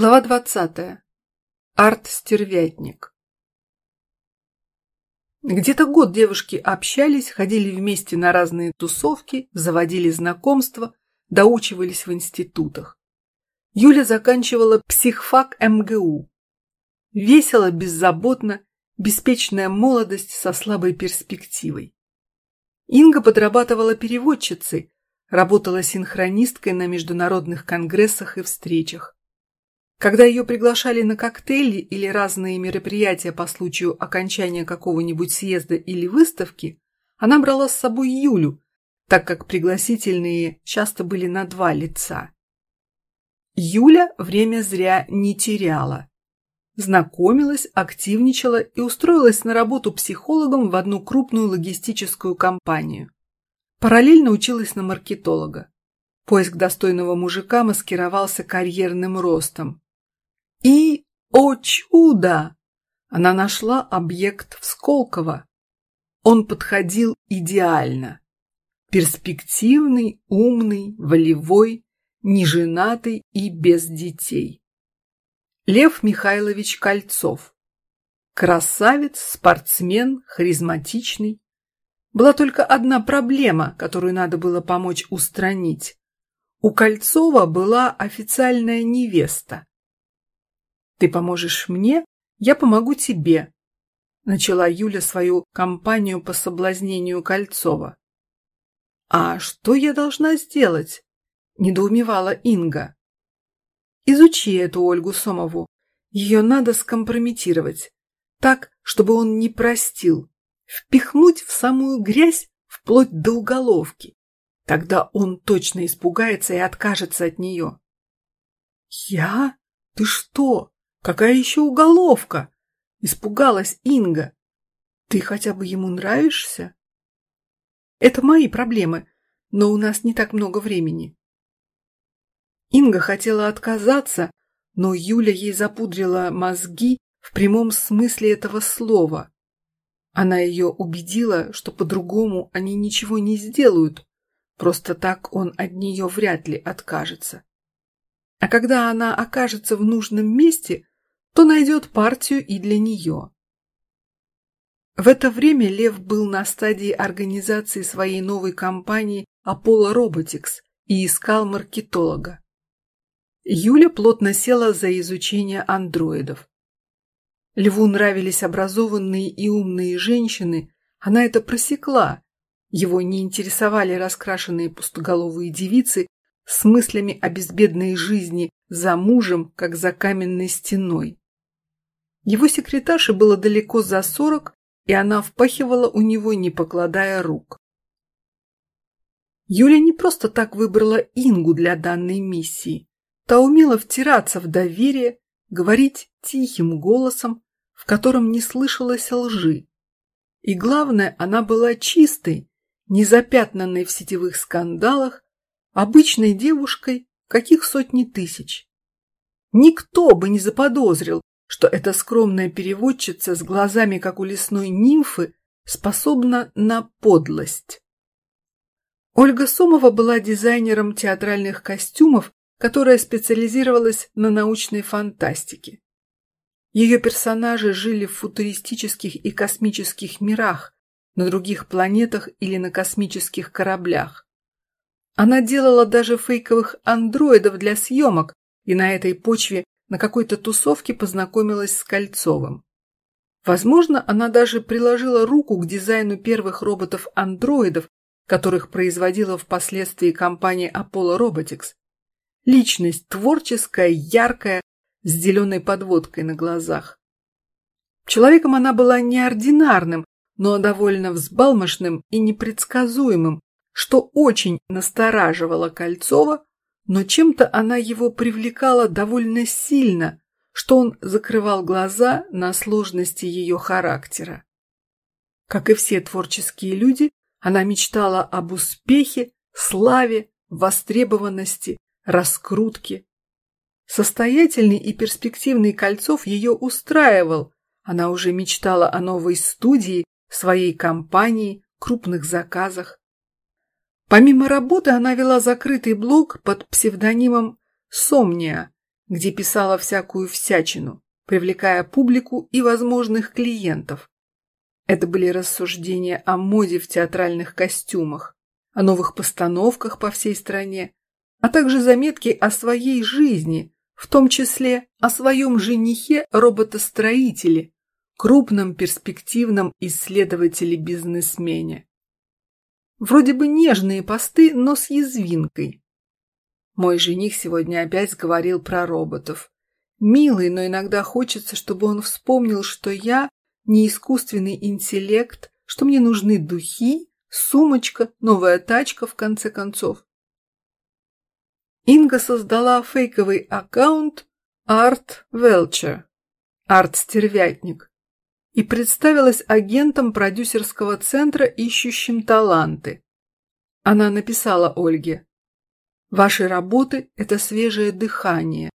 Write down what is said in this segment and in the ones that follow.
Глава двадцатая. Арт-стервятник. Где-то год девушки общались, ходили вместе на разные тусовки, заводили знакомства, доучивались в институтах. Юля заканчивала психфак МГУ. Весело, беззаботно, беспечная молодость со слабой перспективой. Инга подрабатывала переводчицей, работала синхронисткой на международных конгрессах и встречах. Когда ее приглашали на коктейли или разные мероприятия по случаю окончания какого-нибудь съезда или выставки, она брала с собой Юлю, так как пригласительные часто были на два лица. Юля время зря не теряла. Знакомилась, активничала и устроилась на работу психологом в одну крупную логистическую компанию. Параллельно училась на маркетолога. Поиск достойного мужика маскировался карьерным ростом. И, о чудо! Она нашла объект в Сколково. Он подходил идеально. Перспективный, умный, волевой, неженатый и без детей. Лев Михайлович Кольцов. Красавец, спортсмен, харизматичный. Была только одна проблема, которую надо было помочь устранить. У Кольцова была официальная невеста. Ты поможешь мне, я помогу тебе. Начала Юля свою кампанию по соблазнению Кольцова. А что я должна сделать? Недоумевала Инга. Изучи эту Ольгу Сомову. Ее надо скомпрометировать. Так, чтобы он не простил. Впихнуть в самую грязь вплоть до уголовки. Тогда он точно испугается и откажется от нее. Я? Ты что? Какая еще уголовка? Испугалась Инга. Ты хотя бы ему нравишься? Это мои проблемы, но у нас не так много времени. Инга хотела отказаться, но Юля ей запудрила мозги в прямом смысле этого слова. Она ее убедила, что по-другому они ничего не сделают, просто так он от нее вряд ли откажется. А когда она окажется в нужном месте, то найдет партию и для нее. В это время Лев был на стадии организации своей новой компании Apollo Robotics и искал маркетолога. Юля плотно села за изучение андроидов. Льву нравились образованные и умные женщины, она это просекла. Его не интересовали раскрашенные пустоголовые девицы с мыслями о безбедной жизни за мужем, как за каменной стеной. Его секретарше было далеко за сорок, и она впахивала у него, не покладая рук. Юля не просто так выбрала Ингу для данной миссии. Та умела втираться в доверие, говорить тихим голосом, в котором не слышалось лжи. И главное, она была чистой, не запятнанной в сетевых скандалах, обычной девушкой, каких сотни тысяч. Никто бы не заподозрил, что эта скромная переводчица с глазами, как у лесной нимфы, способна на подлость. Ольга Сомова была дизайнером театральных костюмов, которая специализировалась на научной фантастике. Ее персонажи жили в футуристических и космических мирах, на других планетах или на космических кораблях. Она делала даже фейковых андроидов для съемок, и на этой почве на какой-то тусовке познакомилась с Кольцовым. Возможно, она даже приложила руку к дизайну первых роботов-андроидов, которых производила впоследствии компания Apollo Robotics. Личность творческая, яркая, с зеленой подводкой на глазах. Человеком она была неординарным, но довольно взбалмошным и непредсказуемым, что очень настораживало Кольцова, но чем-то она его привлекала довольно сильно, что он закрывал глаза на сложности ее характера. Как и все творческие люди, она мечтала об успехе, славе, востребованности, раскрутке. Состоятельный и перспективный Кольцов ее устраивал. Она уже мечтала о новой студии, своей компании, крупных заказах. Помимо работы она вела закрытый блог под псевдонимом Сомния, где писала всякую всячину, привлекая публику и возможных клиентов. Это были рассуждения о моде в театральных костюмах, о новых постановках по всей стране, а также заметки о своей жизни, в том числе о своем женихе-роботостроителе, крупном перспективном исследователе-бизнесмене. Вроде бы нежные посты, но с язвинкой. Мой жених сегодня опять говорил про роботов. Милый, но иногда хочется, чтобы он вспомнил, что я не искусственный интеллект, что мне нужны духи, сумочка, новая тачка, в конце концов. Инга создала фейковый аккаунт Art Welcher, арт-стервятник, и представилась агентом продюсерского центра, ищущим таланты. Она написала Ольге, «Ваши работы – это свежее дыхание.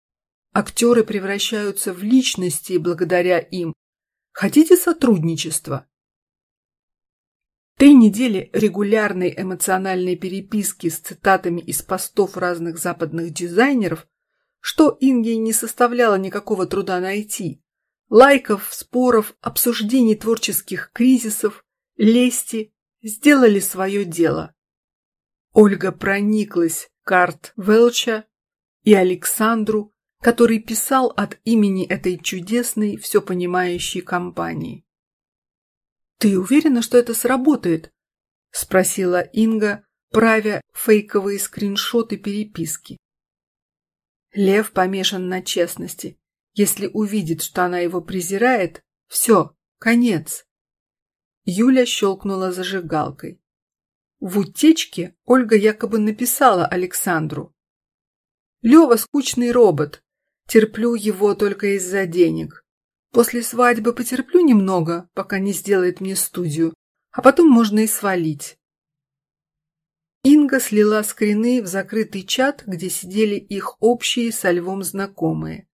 Актеры превращаются в личности благодаря им. Хотите сотрудничества?» Три недели регулярной эмоциональной переписки с цитатами из постов разных западных дизайнеров, что Инге не составляло никакого труда найти, лайков, споров, обсуждений творческих кризисов, лести сделали свое дело. Ольга прониклась Карт Велча и Александру, который писал от имени этой чудесной, все понимающей компании. «Ты уверена, что это сработает?» – спросила Инга, правя фейковые скриншоты переписки. Лев помешан на честности. Если увидит, что она его презирает, все, конец. Юля щелкнула зажигалкой. В утечке Ольга якобы написала Александру. Лева скучный робот. Терплю его только из-за денег. После свадьбы потерплю немного, пока не сделает мне студию, а потом можно и свалить. Инга слила скрины в закрытый чат, где сидели их общие со львом знакомые.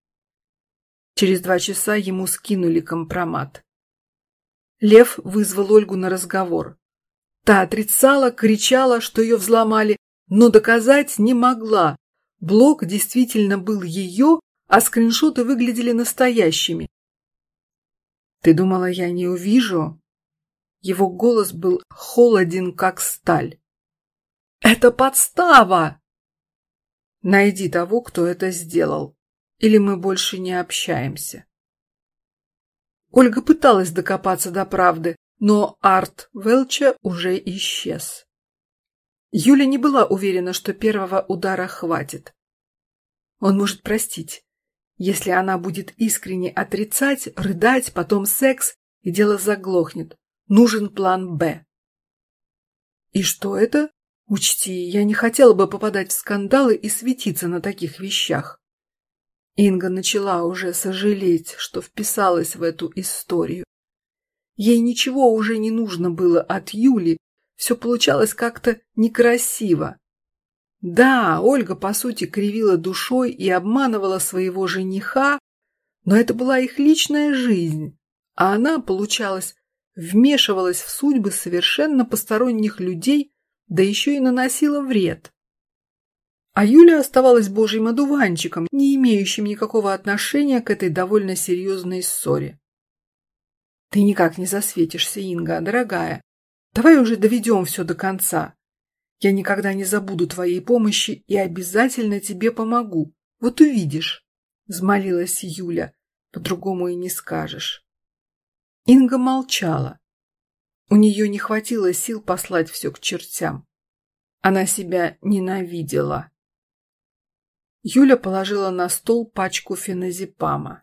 Через два часа ему скинули компромат. Лев вызвал Ольгу на разговор. Та отрицала, кричала, что ее взломали, но доказать не могла. Блок действительно был ее, а скриншоты выглядели настоящими. «Ты думала, я не увижу?» Его голос был холоден, как сталь. «Это подстава!» «Найди того, кто это сделал», или мы больше не общаемся. Ольга пыталась докопаться до правды, но Арт Велча уже исчез. Юля не была уверена, что первого удара хватит. Он может простить, если она будет искренне отрицать, рыдать, потом секс, и дело заглохнет. Нужен план «Б». И что это? Учти, я не хотела бы попадать в скандалы и светиться на таких вещах. Инга начала уже сожалеть, что вписалась в эту историю. Ей ничего уже не нужно было от Юли, все получалось как-то некрасиво. Да, Ольга, по сути, кривила душой и обманывала своего жениха, но это была их личная жизнь, а она, получалось, вмешивалась в судьбы совершенно посторонних людей, да еще и наносила вред. А Юля оставалась божьим одуванчиком, не имеющим никакого отношения к этой довольно серьезной ссоре. Ты никак не засветишься, Инга, дорогая. Давай уже доведем все до конца. Я никогда не забуду твоей помощи и обязательно тебе помогу. Вот увидишь, — взмолилась Юля. По-другому и не скажешь. Инга молчала. У нее не хватило сил послать все к чертям. Она себя ненавидела. Юля положила на стол пачку феназепама.